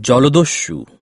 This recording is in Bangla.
জলদস্যু।